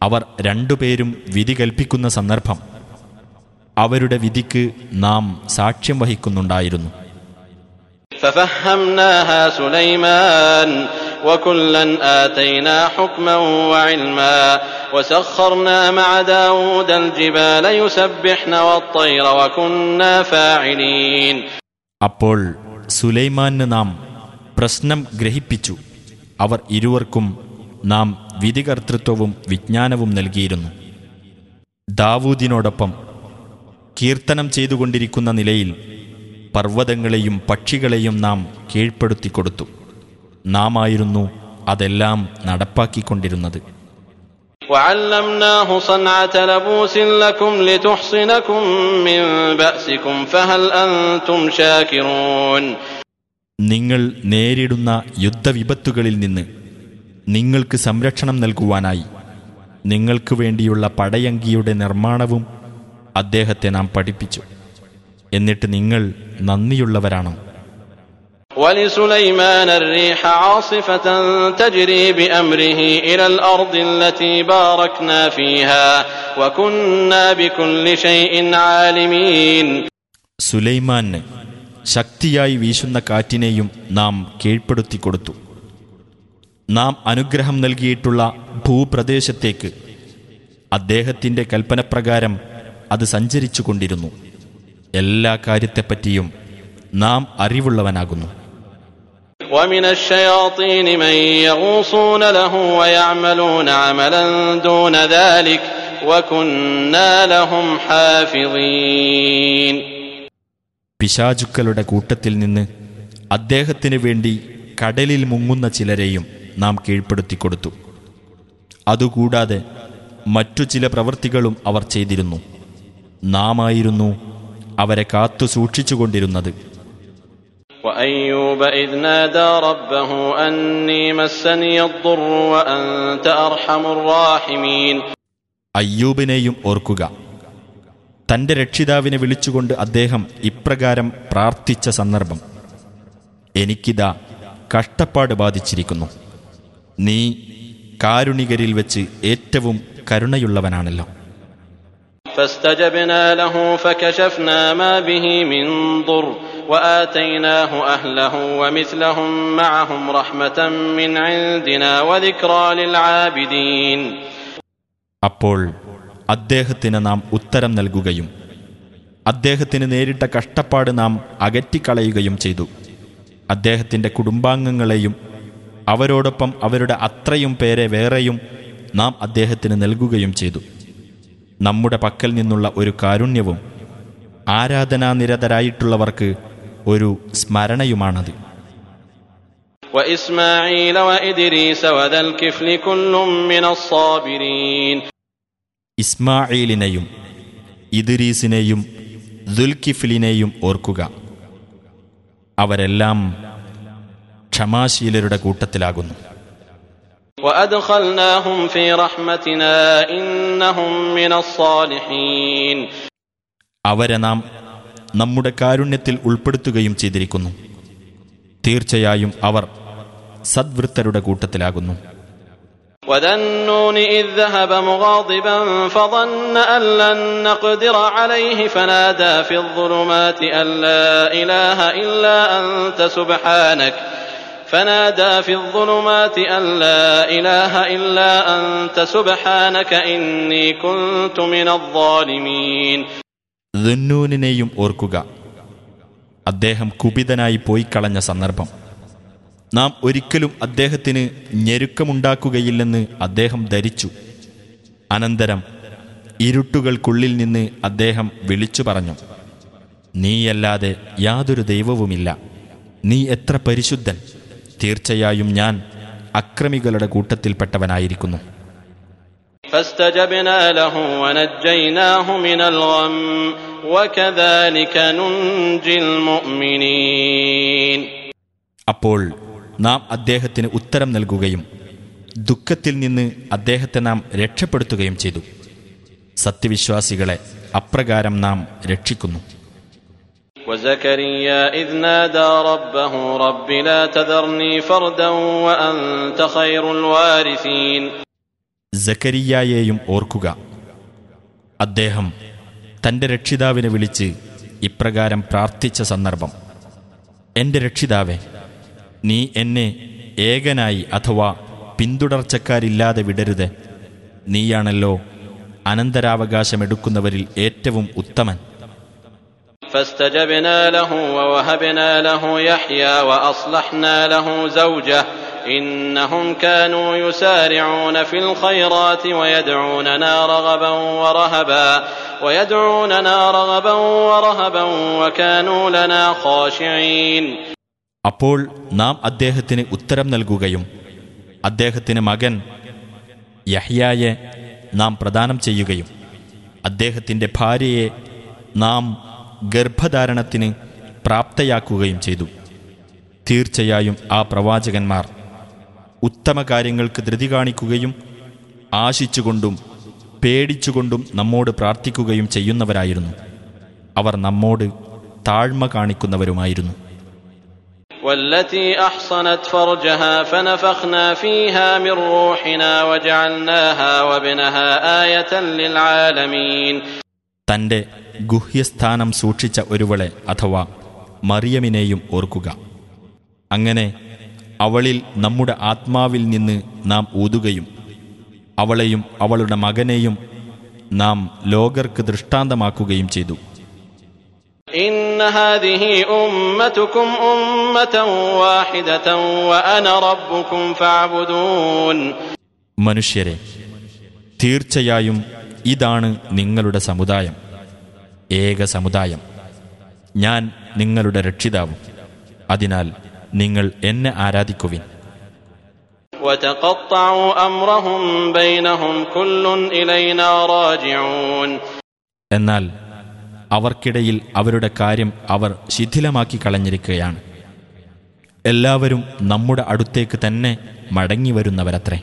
അവർ രണ്ടുപേരും വിധി കൽപ്പിക്കുന്ന സന്ദർഭം അവരുടെ വിധിക്ക് നാം സാക്ഷ്യം വഹിക്കുന്നുണ്ടായിരുന്നു ففهمناها سليمان وكلا آتينا حكما وعلما وسخرنا مع داود الجبال يسبحن والطير وكنا فاعلين അപ്പോൾ സുലൈമാന് നാം പ്രശ്നം ഗ്രഹിപ്പിച്ചു അവർ ഇരുവർക്കും നാം വിധികർത്തൃത്വവും വിജ്ഞാനവും നൽകിയിരുന്നു. ദാവൂദിനോടൊപ്പം കീർത്തനം ചെയ്തുകൊണ്ടിരിക്കുന്ന നിലയിൽ പർവതങ്ങളെയും പക്ഷികളെയും നാം കീഴ്പ്പെടുത്തി കൊടുത്തു നാം ആയിരുന്നു അതെല്ലാം നടപ്പാക്കിക്കൊണ്ടിരുന്നത് നിങ്ങൾ നേരിടുന്ന യുദ്ധവിപത്തുകളിൽ നിന്ന് നിങ്ങൾക്ക് സംരക്ഷണം നൽകുവാനായി നിങ്ങൾക്ക് വേണ്ടിയുള്ള പടയങ്കിയുടെ നിർമ്മാണവും അദ്ദേഹത്തെ നാം പഠിപ്പിച്ചു എന്നിട്ട് നിങ്ങൾ നന്ദിയുള്ളവരാണോ ولسليمان الريح عاصفة تجري بأمره إلى الأرض التي باركنا فيها وكنا بكل شيء عالمين സുലൈമാന് ശക്തിയായി വീശുന്ന കാറ്റിനെയും നാം കീഴ്പ്പെടുത്തി കൊടുത്തു നാം അനുഗ്രഹം നൽകിയിട്ടുള്ള ഭൂപ്രദേശത്തേക്ക്. അദ്ദേഹത്തിന്റെ കൽപ്പനപ്രകാരം അത് സഞ്ചരിച്ചു കൊണ്ടിരുന്നു. എല്ലാ കാര്യത്തെപ്പറ്റിയും നാം അറിവുള്ളവനാകുന്നു. പിശാചുക്കളുടെ കൂട്ടത്തിൽ നിന്ന് അദ്ദേഹത്തിനു വേണ്ടി കടലിൽ മുങ്ങുന്ന ചിലരെയും നാം കീഴ്പ്പെടുത്തിക്കൊടുത്തു അതുകൂടാതെ മറ്റു ചില പ്രവൃത്തികളും അവർ ചെയ്തിരുന്നു നാമായിരുന്നു അവരെ കാത്തു സൂക്ഷിച്ചുകൊണ്ടിരുന്നത് وأيوب إذ نادى ربه أني مسني الضر وأنت أرحم الراحمين അയ്യൂബിനെയും ഓർക്കുക തന്റെ രക്ഷിതാവിനെ വിളിച്ചുകൊണ്ട് അദ്ദേഹം ഇപ്രകാരം പ്രാർത്ഥിച്ച സന്ദർഭം എനിക്കിതാ കഷ്ടപ്പാട് ബാധിച്ചിരിക്കുന്നു നീ കാരുണികരിൽ വെച്ച് ഏറ്റവും കരുണയുള്ളവനാണല്ലോ فاستجبنا له فكشفنا ما به من ضر وآتيناه أهله ومثلهم معهم رحمة من عندنا وذكرى للعابدين അപ്പോൾ അദ്ദേഹത്തിന് നാം ഉത്തരം നൽകുകയും അദ്ദേഹത്തിന് നേരിട്ട കഷ്ടപ്പാട് നാം അകറ്റിക്കളയുകയും ചെയ്തു അദ്ദേഹത്തിൻ്റെ കുടുംബാംഗങ്ങളെയും അവരോടൊപ്പം അവരുടെ അത്രയും പേരെ വേറെയും നാം അദ്ദേഹത്തിന് നൽകുകയും ചെയ്തു. നമ്മുടെ പക്കൽ നിന്നുള്ള ഒരു കാരുണ്യവും ആരാധനാനിരതരായിട്ടുള്ളവർക്ക് ഒരു സ്മരണയുമാണത്. ഇസ്മായിലിനെയും ഇദ്രീസിനെയും ദുൽകിഫിലിനെയും ഓർക്കുക. അവരെല്ലാം ക്ഷമാശീലരുടെ കൂട്ടത്തിലാകുന്നു وأدخلناهم في رحمتنا إنهم من الصالحين അവരെ നാം നമ്മുടെ കാരുണ്യത്തിൽ ഉൾപ്പെടുത്തുകയും ചെയ്തിരിക്കുന്നു തീർച്ചയായും അവർ സദ്വൃത്തരുടെ കൂട്ടത്തിലാകുന്നു وذا النون إذ ذهب مغاضبا فظن أن لن نقدر عليه فنادى في الظلمات أن لا إله إلا أنت سبحانك فنادى في الظلمات أن لا إله إلا أنت سبحانك إني كنت من الظالمين ദുന്നൂനിനെയും ഓർക്കുക അദ്ദേഹം കുപിതനായി പോയി കളഞ്ഞ സന്ദർഭം നാം ഒരിക്കലും അദ്ദേഹത്തിന് ഞെരുക്കമുണ്ടാക്കുകയില്ലെന്ന് അദ്ദേഹം ധരിച്ചു അനന്തരം ഇരുട്ടുകൾക്കുള്ളിൽ നിന്ന് അദ്ദേഹം വിളിച്ചു പറഞ്ഞു നീയല്ലാതെ യാതൊരു ദൈവവുമില്ല നീ എത്ര പരിശുദ്ധൻ തീർച്ചയായും ഞാൻ അക്രമികളുടെ കൂട്ടത്തിൽപ്പെട്ടവനായിരിക്കുന്നു. അപ്പോൾ നാം അദ്ദേഹത്തിന് ഉത്തരം നൽകുകയും ദുഃഖത്തിൽ നിന്ന് അദ്ദേഹത്തെ നാം രക്ഷപ്പെടുത്തുകയും ചെയ്തു. സത്യവിശ്വാസികളെ അപ്രകാരം നാം രക്ഷിക്കുന്നു. وزكريا إذ نادى ربه رب لا تذرني فردا وأنت خير الوارثين സക്കരിയായെയും ഓർക്കുക അദ്ദേഹം തന്റെ രക്ഷിതാവിനെ വിളിച്ച് ഇപ്രകാരം പ്രാർത്ഥിച്ച സന്ദർഭം എന്റെ രക്ഷിതാവെ നീ എന്നെ ഏകനായി അഥവാ പിന്തുടർച്ചക്കാരില്ലാതെ വിടരുത് നീയാണല്ലോ അനന്തരാവകാശമെടുക്കുന്നവരിൽ ഏറ്റവും ഉത്തമൻ فاستجبنا له ووهبنا له يحيى وأصلحنا له زوجه إنهم كانوا يسارعون في الخيرات ويدعوننا رغبا ورهبا ويدعوننا رغبا ورهبا وكانوا لنا خاشعين അപ്പോൾ നാം അദ്ദേഹത്തിന് ഉത്തരം നൽകുകയും അദ്ദേഹത്തിന് മകൻ യഹ്യായെ നാം പ്രദാനം ചെയ്യുകയും അദ്ദേഹത്തിൻ്റെ ഭാര്യയെ നാം ഗർഭധാരണത്തിന് പ്രാപ്തയാക്കുകയും ചെയ്തു തീർച്ചയായും ആ പ്രവാചകന്മാർ ഉത്തമ കാര്യങ്ങൾക്ക് ധൃതി കാണിക്കുകയും ആശിച്ചുകൊണ്ടും പേടിച്ചുകൊണ്ടും നമ്മോട് പ്രാർത്ഥിക്കുകയും ചെയ്യുന്നവരായിരുന്നു അവർ നമ്മോട് താഴ്മ കാണിക്കുന്നവരുമായിരുന്നു والتي أحصنت فرجها فنفخنا فيها من روحنا وجعلناها وابنها آية للعالمين തന്റെ ഗുഹ്യസ്ഥാനം സൂക്ഷിച്ച ഒരുവളെ അഥവാ മറിയമിനെയും ഓർക്കുക. അങ്ങനെ അവളിൽ നമ്മുടെ ആത്മാവിൽ നിന്ന് നാം ഊതുകയും അവളെയും അവളുടെ മകനെയും നാം ലോകർക്ക് ദൃഷ്ടാന്തമാക്കുകയും ചെയ്തു. മനുഷ്യരെ തീർച്ചയായും ഇതാണ് നിങ്ങളുടെ സമുദായം. ഏക സമുദായം. ഞാൻ നിങ്ങളുടെ രക്ഷിതാവും. അതിനാൽ നിങ്ങൾ എന്നെ ആരാധിക്കുവിൻ. എന്നാൽ അവർക്കിടയിൽ അവരുടെ കാര്യം അവർ ശിഥിലമാക്കി കളഞ്ഞിരിക്കുകയാണ്. എല്ലാവരും നമ്മുടെ അടുത്തേക്ക് തന്നെ മടങ്ങി വരുന്നവരത്രേ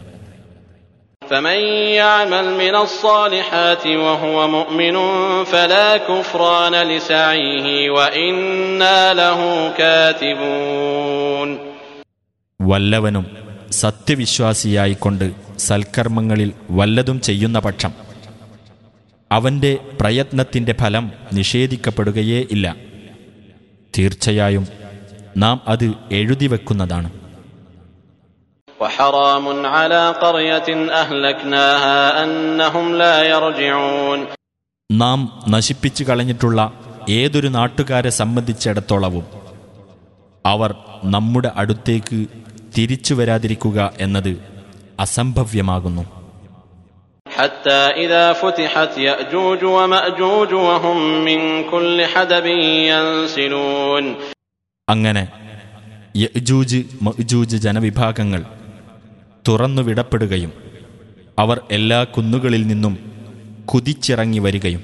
فمن يعمل من الصالحات وهو مؤمن فلا كفران لسعيه وإنا له كاتبون വല്ലവനും സത്യവിശ്വാസിയായിക്കൊണ്ട് സൽക്കർമ്മങ്ങളിൽ വല്ലതും ചെയ്യുന്ന പക്ഷം അവന്റെ പ്രയത്നത്തിന്റെ ഫലം നിഷേധിക്കപ്പെടുകയേ ഇല്ല തീർച്ചയായും നാം അത് എഴുതി വെക്കുന്നതാണ് നാം നശിപ്പിച്ചു കളഞ്ഞിട്ടുള്ള ഏതൊരു നാട്ടുകാരെ സംബന്ധിച്ചിടത്തോളവും അവർ നമ്മുടെ അടുത്തേക്ക് തിരിച്ചു വരാതിരിക്കുക എന്നത് അസംഭവ്യമാകുന്നു. അങ്ങനെ യജൂജ് മജൂജ് ജനവിഭാഗങ്ങൾ തുറന്നു വിടപ്പെടുകയും അവർ എല്ലാ കുന്നുകളിൽ നിന്നും കുതിച്ചിറങ്ങി വരികയും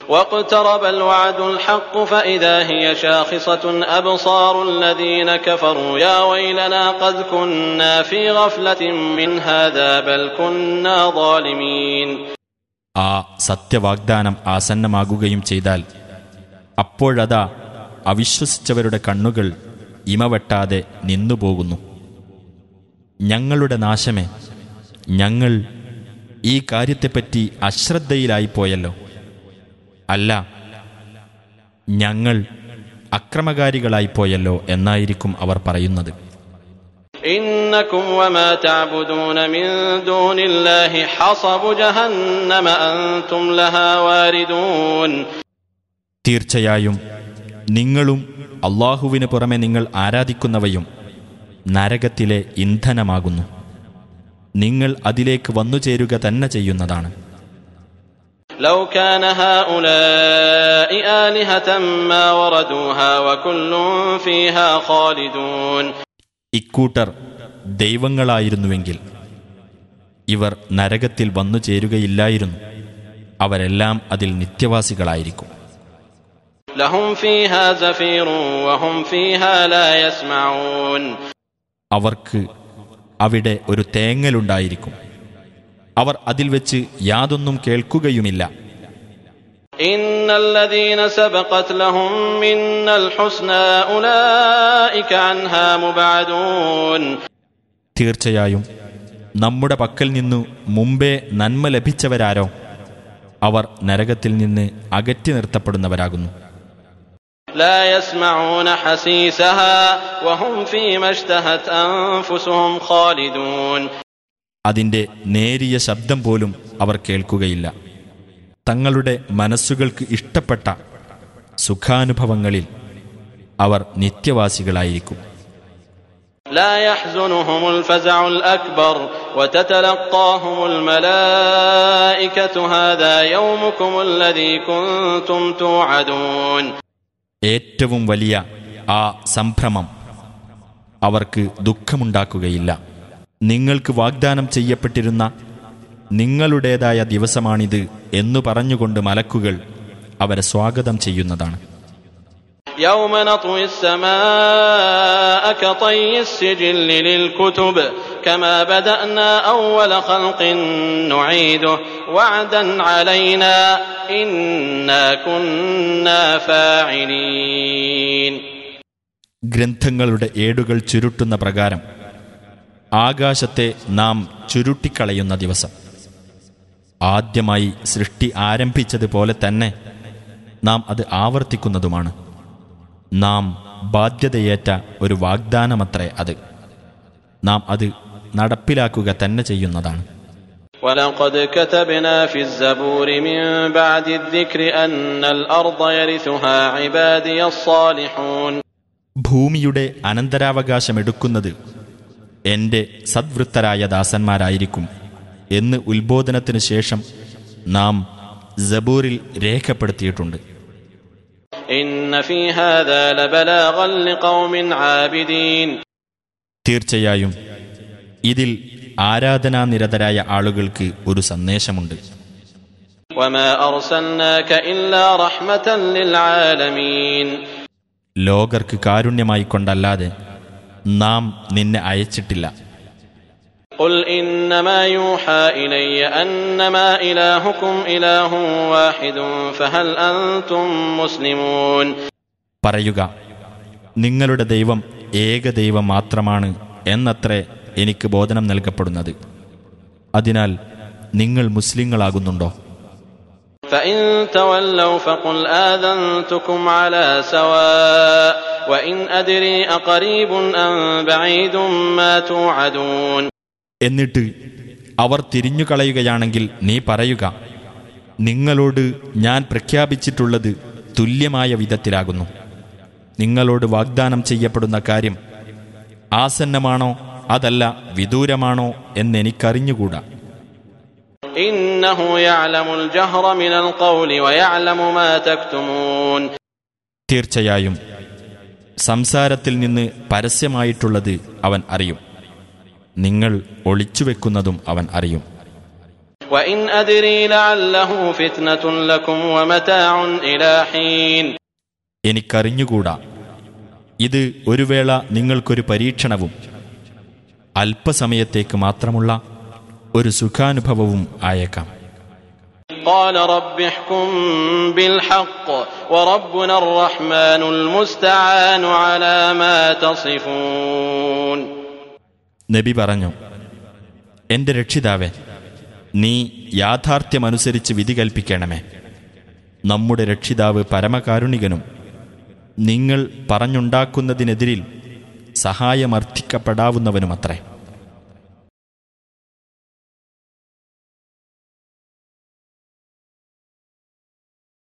واقترب الوعد الحق فإذا هي شاخصة أبصار الذين كفروا يا ويلنا قد كنا في غفلة من هذا بل كنا ظالمين ആ സത്യവാഗ്ദാനം ആസന്നമാകുകയും ചെയ്താൽ അപ്പോഴതാ അവിശ്വസിച്ചവരുടെ കണ്ണുകൾ ഇമവെട്ടാതെ നിന്നുപോകുന്നു ഞങ്ങളുടെ നാശമേ. ഞങ്ങൾ ഈ കാര്യത്തെപ്പറ്റി അശ്രദ്ധയിലായിപ്പോയല്ലോ. അല്ല ഞങ്ങൾ അക്രമകാരികളായിപ്പോയല്ലോ എന്നായിരിക്കും അവർ പറയുന്നത്. തീർച്ചയായും നിങ്ങളും അള്ളാഹുവിന് പുറമെ നിങ്ങൾ ആരാധിക്കുന്നവയും നരകത്തിലെ ഇന്ധനമാകുന്നു. നിങ്ങൾ അതിലേക്ക് വന്നു ചേരുക തന്നെ ചെയ്യുന്നതാണ്. ഇക്കൂട്ടർ ദൈവങ്ങളായിരുന്നുവെങ്കിൽ ഇവർ നരകത്തിൽ വന്നു ചേരുകയില്ലായിരുന്നു. അവരെല്ലാം അതിൽ നിത്യവാസികളായിരിക്കും. അവർക്ക് അവിടെ ഒരു തേങ്ങലുണ്ടായിരിക്കും. അവർ അതിൽ വെച്ച് യാതൊന്നും കേൾക്കുകയുമില്ല. തീർച്ചയായും നമ്മുടെ പക്കൽ നിന്നു മുമ്പേ നന്മ ലഭിച്ചവരാരോ? അവർ നരകത്തിൽ നിന്ന് അകറ്റി നിർത്തപ്പെടുന്നവരാകുന്നു. لا يسمعون حسيسها وهم فيما اشتهت أنفسهم خالدون അതിൻ്റെ നേരിയ ശബ്ദം പോലും അവർ കേൾക്കുകയില്ല തങ്ങളുടെ മനസ്സുകൾക്ക് ഇഷ്ടപ്പെട്ട സുഖാനുഭവങ്ങളിൽ അവർ നിത്യവാസികളായിരിക്കും لا يحزنهم الفزع الأكبر وتتلقاهم الملائكة هذا يومكم الذي كنتم توعدون ഏറ്റവും വലിയ ആ സംഭ്രമം അവർക്ക് ദുഃഖമുണ്ടാക്കുകയില്ല. നിങ്ങൾക്ക് വാഗ്ദാനം ചെയ്യപ്പെട്ടിരുന്ന നിങ്ങളുടേതായ ദിവസമാണിത് എന്നു പറഞ്ഞുകൊണ്ട് മലക്കുകൾ അവരെ സ്വാഗതം ചെയ്യുന്നതാണ്. يوم نطوي السماء كطي السجل للكتب كما بدأنا أول خلق نعيده وعدا علينا إنا كنا فاعلين ഗ്രന്ഥങ്ങളുടെ ഏടുകൾ ചുരുട്ടുന്ന പ്രകാരം ആകാശത്തെ നാം ചുരുട്ടിക്കളയുന്ന ദിവസം ആദ്യമായി സൃഷ്ടി ആരംഭിച്ചതുപോലെ തന്നെ നാം അത് ആവർത്തിക്കുന്നതുമാണ് നാം ബാധ്യതയേറ്റ ഒരു വാഗ്ദാനമത്രേ അത് നാം അത് നടപ്പിലാക്കുക തന്നെ ചെയ്യുന്നതാണ് ولقد كتبنا في الزبور من بعد الذكر أن الأرض يرثها عبادي الصالحون ഭൂമിയുടെ അനന്തരാവകാശമെടുക്കുന്നത് എന്റെ സദ്വൃത്തരായ ദാസന്മാരായിരിക്കും എന്ന് ഉത്ബോധനത്തിനു ശേഷം നാം ജബൂറിൽ രേഖപ്പെടുത്തിയിട്ടുണ്ട് തീർച്ചയായും ഇതിൽ ആരാധനാ നിരതരായ ആളുകൾക്ക് ഒരു സന്ദേശമുണ്ട്. ലോകർക്ക് കാരുണ്യമായി കൊണ്ടല്ലാതെ നാം നിന്നെ അയച്ചിട്ടില്ല. قل إنما يوحى إلي أنما إلهكم إله واحد فهل أنتم مسلمون പറയുക നിങ്ങളുടെ ദൈവം ഏക ദൈവം മാത്രമാണ് എന്നത്രേ എനിക്ക് ബോധനം നൽകപ്പെടുന്നത് അതിനാൽ നിങ്ങൾ മുസ്ലിങ്ങളാകുന്നുണ്ടോ فإن تولوا فقل آذنتكم على سواء وإن أدري أقريب أم بعيد ما توعدون എന്നിട്ട് അവർ തിരിഞ്ഞു കളയുകയാണെങ്കിൽ നീ പറയുക നിങ്ങളോട് ഞാൻ പ്രഖ്യാപിച്ചിട്ടുള്ളത് തുല്യമായ വിധത്തിലാകുന്നു. നിങ്ങളോട് വാഗ്ദാനം ചെയ്യപ്പെടുന്ന കാര്യം ആസന്നമാണോ അതല്ല വിദൂരമാണോ എന്നെനിക്കറിഞ്ഞുകൂടാ തീർച്ചയായും സംസാരത്തിൽ നിന്ന് പരസ്യമായിട്ടുള്ളത് അവൻ അറിയും. നിങ്ങൾ ഒളിച്ചുവെക്കുന്നതും അവൻ അറിയും وإن أدري لعله فتنة لكم ومتاع إلى حين എനിക്കറിഞ്ഞുകൂടാ ഇത് ഒരു വേള നിങ്ങൾക്കൊരു പരീക്ഷണവും അല്പസമയത്തേക്ക് മാത്രമുള്ള ഒരു സുഖാനുഭവവും ആയേക്കാം قال رب احكم بالحق وربنا الرحمن المستعان على ما تصفون നബി പറഞ്ഞു എന്റെ രക്ഷിതാവേ നീ യാഥാർത്ഥ്യമനുസരിച്ച് വിധി കൽപ്പിക്കണമേ. നമ്മുടെ രക്ഷിതാവ് പരമകാരുണികനും നിങ്ങൾ പറഞ്ഞുണ്ടാക്കുന്നതിനെതിരിൽ സഹായമർത്ഥിക്കപ്പെടാവുന്നവനുമത്രേ